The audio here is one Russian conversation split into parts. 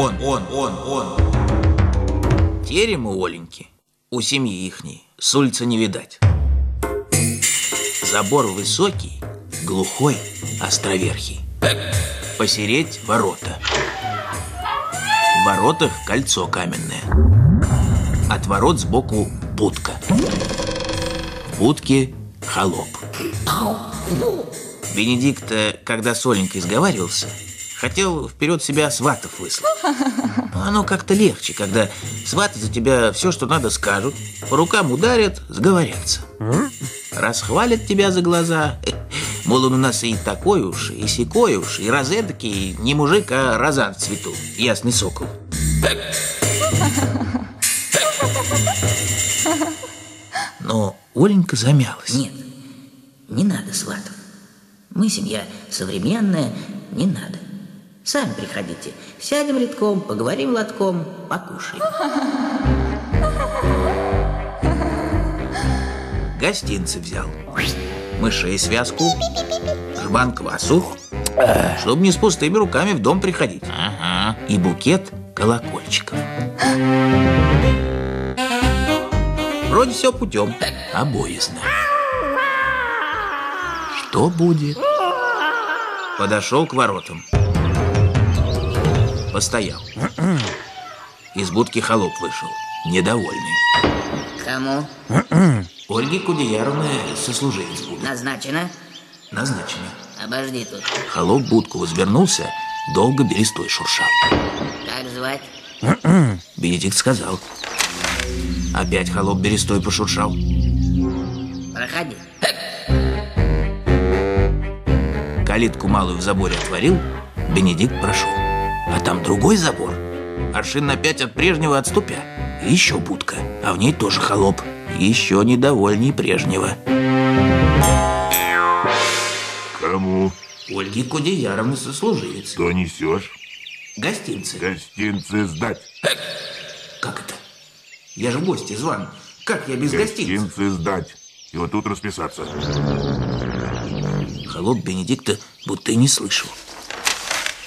он, он, он, он. Терем у Оленьки, у семьи ихней, с улицы не видать. Забор высокий, глухой, островерхий. Посереть ворота. В воротах кольцо каменное. От ворот сбоку будка. В будке холоп. Бенедикт, э, когда с Оленькой сговаривался, хотел вперед себя сватов выслать. Но оно как-то легче, когда сваты за тебя все, что надо, скажут, по рукам ударят, сговорятся. Расхвалят тебя за глаза. Мол, он у нас и такой уж, и сякой уж, и розетки, не мужик, а розан в цвету, ясный сокол. Но Оленька замялась. Нет, не надо сватов. Мы семья современная, не надо. Сами приходите. Сядем редком, поговорим лотком, покушаем. Гостинцы взял. Мышей связку, жбан квасу, чтобы не с пустыми руками в дом приходить. Ага. И букет колокольчиков. Вроде все путем, а боязно. Что будет? Подошел к воротам. Постоял. Из будки холоп вышел, недовольный. Кому Ольги Кудеяровны сослуживец будет. назначено? Назначено. Обожди тут. Холоп будку возвернулся, долго берестой шуршал. Как звать? Бенедикт сказал. Опять холоп берестой пошуршал. Проходи. Калитку малую в заборе отворил, Бенедикт прошел. А там другой забор. Аршин на пять от прежнего отступя. И еще будка, а в ней тоже холоп. Еще недовольней прежнего. Кому? Ольги Кудеяровны сослуживец. Что несешь? Гостинцы. Гостинцы сдать. Как это? Я же в гости зван. Как я без гостинцев? Гостинцы сдать. И вот тут расписаться. Холоп Бенедикта будто и не слышал.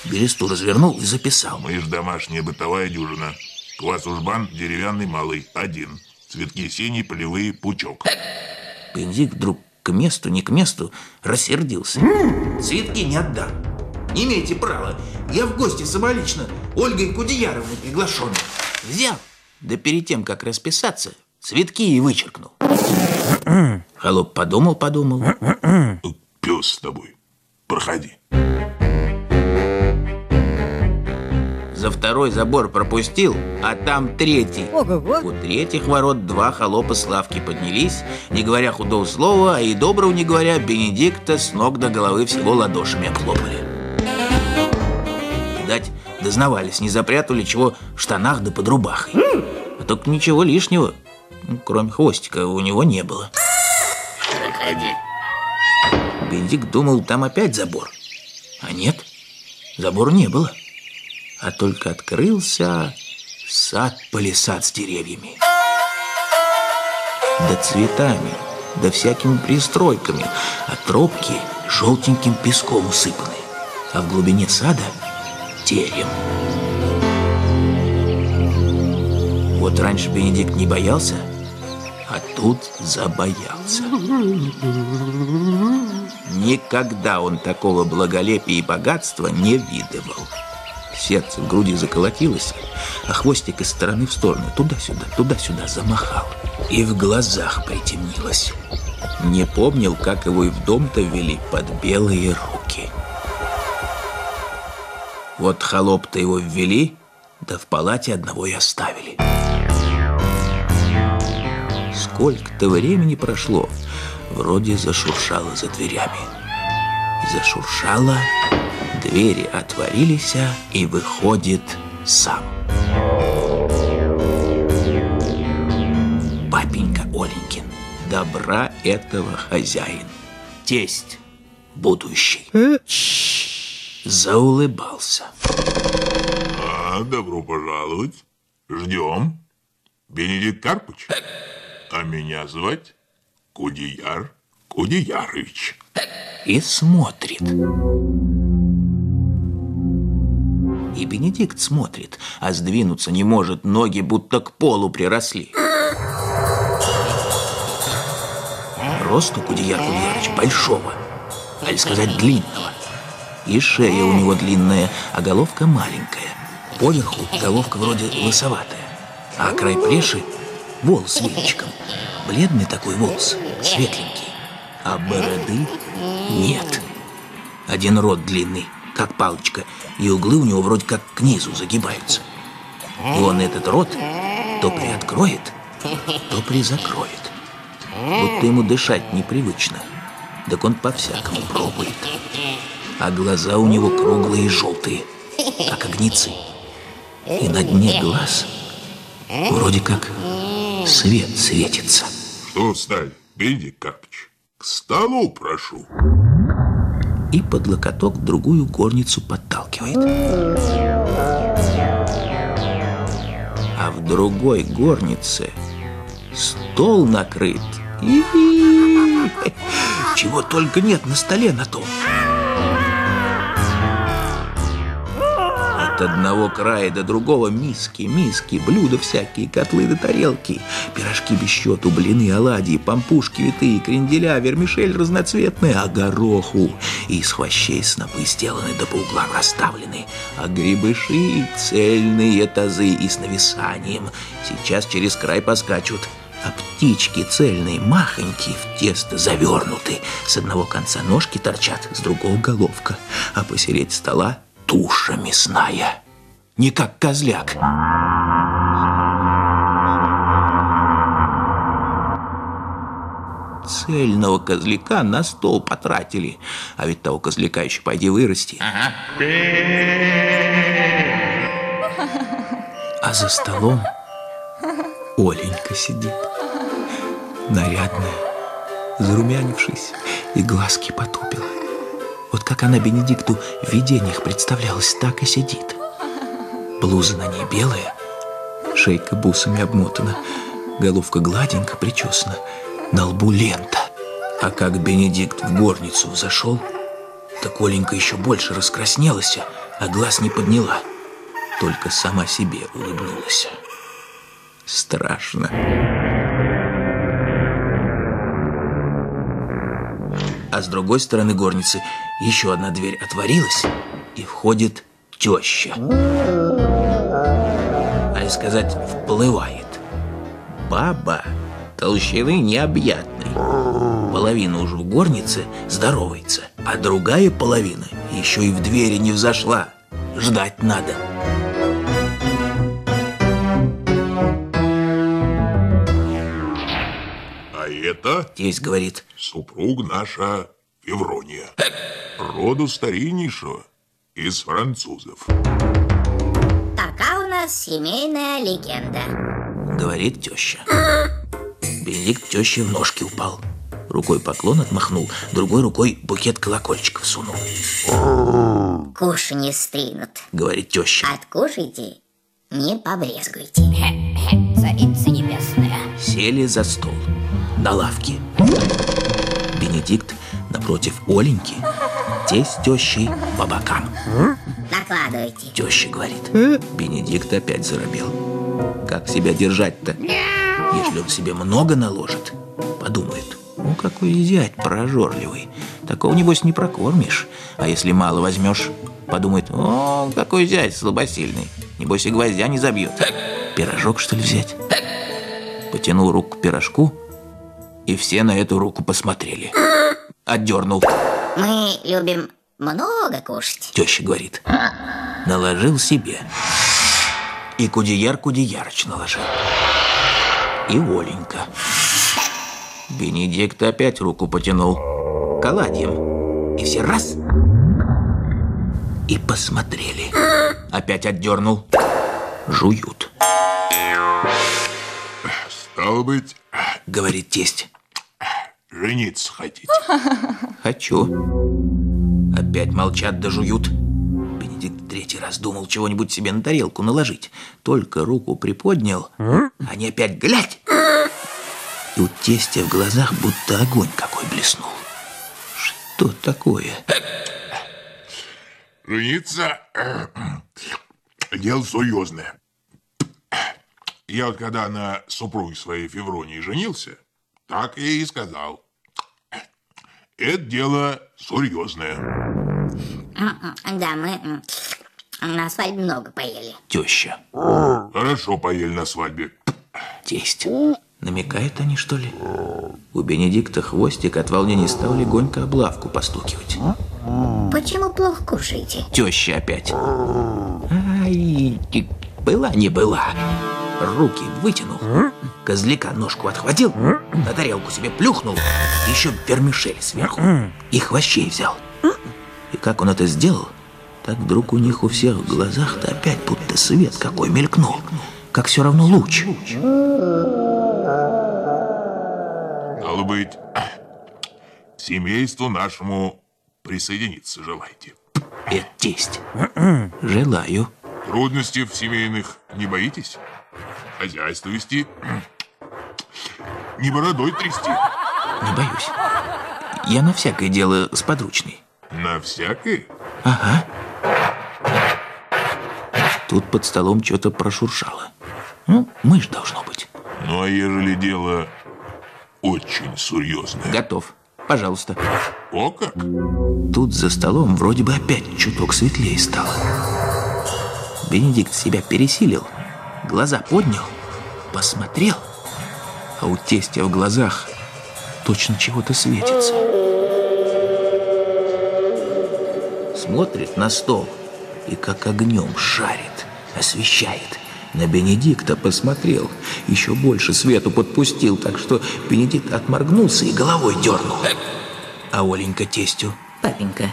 Бересту развернул и записал. Мы ж домашняя бытовая дюжина. Квас ужбан деревянный малый, один. Цветки синие, полевые, пучок. Бенедикт вдруг к месту, не к месту, рассердился. Цветки не отдам. Не имеете права. Я в гости самолично Ольгой Кудеяровной приглашен. Взял. Да перед тем, как расписаться, цветки и вычеркнул. Холоп подумал-подумал. Пес с тобой. Проходи. За второй забор пропустил, а там третий. Ого-го. У третьих ворот два холопа с лавки поднялись, не говоря худого слова, а и доброго не говоря, Бенедикта с ног до головы всего ладошами обхлопали. Видать, дознавались, не запрятали чего в штанах да под рубахой. А только ничего лишнего, ну, кроме хвостика, у него не было. Проходи. Бенедикт думал, там опять забор. А нет, забора не было. А только открылся сад-палисад с деревьями. Да цветами, да всякими пристройками, а тропки желтеньким песком усыпаны. А в глубине сада терем. Вот раньше Бенедикт не боялся, а тут забоялся. Никогда он такого благолепия и богатства не видывал. Сердце в груди заколотилось, а хвостик из стороны в сторону, туда-сюда, туда-сюда замахал. И в глазах притемнилось. Не помнил, как его и в дом-то ввели под белые руки. Вот холоп-то его ввели, да в палате одного и оставили. Сколько-то времени прошло, вроде зашуршало за дверями. Зашуршало, двери отворились, и выходит сам. Папенька Оленькин, добра этого хозяин, тесть будущий. Заулыбался. А, добро пожаловать. Ждем. Бенедикт Карпыч. А меня звать Кудияр Кудиярович. и смотрит. И Бенедикт смотрит, а сдвинуться не может, ноги будто к полу приросли. Рост у Кудеяр Кудеярыча большого, а сказать длинного. И шея у него длинная, а головка маленькая. Поверху головка вроде лысоватая, а край плеши – волос венчиком. Бледный такой волос, светленький, а бороды нет. Один рот длинный, как палочка, и углы у него вроде как к низу загибаются. И он этот рот то приоткроет, то призакроет. Будто ему дышать непривычно. Так он по-всякому пробует. А глаза у него круглые и желтые, как огницы. И на дне глаз вроде как свет светится. Что встали, Бенедикт Карпыч? К столу прошу. И под локоток другую горницу подталкивает. А в другой горнице стол накрыт. И чего только нет на столе на том. Одного края до другого миски, миски, блюда всякие, котлы до тарелки, пирожки без счету, блины, оладьи, пампушки витые, кренделя, вермишель разноцветная, а гороху из хвощей снопы сделаны да по углам расставлены, а грибыши цельные тазы и с нависанием сейчас через край поскачут а птички цельные, махонькие, в тесто завернуты. С одного конца ножки торчат, с другого головка, а посередь стола туша мясная, не как козляк. Цельного козляка на стол потратили, а ведь того козляка еще пойди вырасти. А за столом Оленька сидит, нарядная, зарумянившись и глазки потупила. Вот как она Бенедикту в видениях представлялась, так и сидит. Блуза на ней белая, шейка бусами обмотана, головка гладенько причесана, на лбу лента. А как Бенедикт в горницу зашел, так Оленька еще больше раскраснелась, а глаз не подняла, только сама себе улыбнулась. Страшно. А с другой стороны горницы еще одна дверь отворилась, и входит теща. А и сказать, вплывает. Баба толщины необъятной. Половина уже в горнице здоровается, а другая половина еще и в двери не взошла. Ждать надо. А это Тесть говорит, супруг наша Феврония. Роду стариннейшего из французов. Такая у нас семейная легенда. говорит теща. Бенедикт теще в ножки упал. Рукой поклон отмахнул, другой рукой букет колокольчиков сунул. Куши не стынут. Говорит теща. Откушайте, не побрезгуйте. Царица небесная. Сели за стол на лавке. Бенедикт напротив Оленьки, тесть с тещей по бокам. Накладывайте. Теща говорит. Бенедикт опять заробел. Как себя держать-то? Если он себе много наложит, подумает. Ну, какой зять прожорливый. Такого, небось, не прокормишь. А если мало возьмешь, подумает, о, какой зять слабосильный. Небось, и гвоздя не забьет. Пирожок, что ли, взять? Потянул руку к пирожку, и все на эту руку посмотрели. Отдернул. Мы любим много кушать. Теща говорит. Наложил себе. И Кудеяр Кудеярыч наложил. И Оленька. Бенедикт опять руку потянул. К оладьям. И все раз. И посмотрели. Опять отдернул. Жуют. Стало быть, Говорит тесть. Жениться хотите? Хочу. Опять молчат да жуют. Бенедикт третий раз думал чего-нибудь себе на тарелку наложить. Только руку приподнял, они опять глядь. И у тестя в глазах будто огонь какой блеснул. Что такое? Жениться? дело серьезное. Я вот когда на супруге своей Февронии женился, так я и сказал. Это дело серьезное. Да, мы на свадьбе много поели. Теща. Хорошо поели на свадьбе. Тесть. Намекают они, что ли? У Бенедикта хвостик от волнения стал легонько облавку постукивать. Почему плохо кушаете? Теща опять. Ай, и была не была. Руки вытянул, козляка ножку отхватил, на тарелку себе плюхнул, еще вермишель сверху и хвощей взял. И как он это сделал, так вдруг у них у всех в глазах-то опять будто свет какой мелькнул, как все равно луч. Стало быть, к семейству нашему присоединиться желаете. Это тесть. Желаю. Трудностей в семейных не боитесь? Хозяйство вести? Не бородой трясти? Не боюсь. Я на всякое дело с подручной. На всякое? Ага. Тут под столом что-то прошуршало. Ну, мышь должно быть. Ну, а ежели дело очень серьезное? Готов. Пожалуйста. О как? Тут за столом вроде бы опять чуток светлее стало. Бенедикт себя пересилил, глаза поднял, посмотрел, а у тестя в глазах точно чего-то светится. Смотрит на стол и как огнем шарит, освещает. На Бенедикта посмотрел, еще больше свету подпустил, так что Бенедикт отморгнулся и головой дернул. А Оленька тестю Папенька,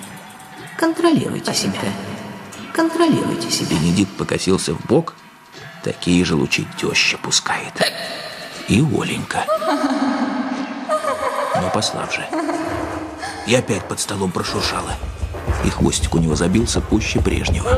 контролируйте себя. Контролируйте себя. Бенедикт покосился в бок, такие же лучи теща пускает. И Оленька. Но послабже. И опять под столом прошуршало. И хвостик у него забился пуще прежнего.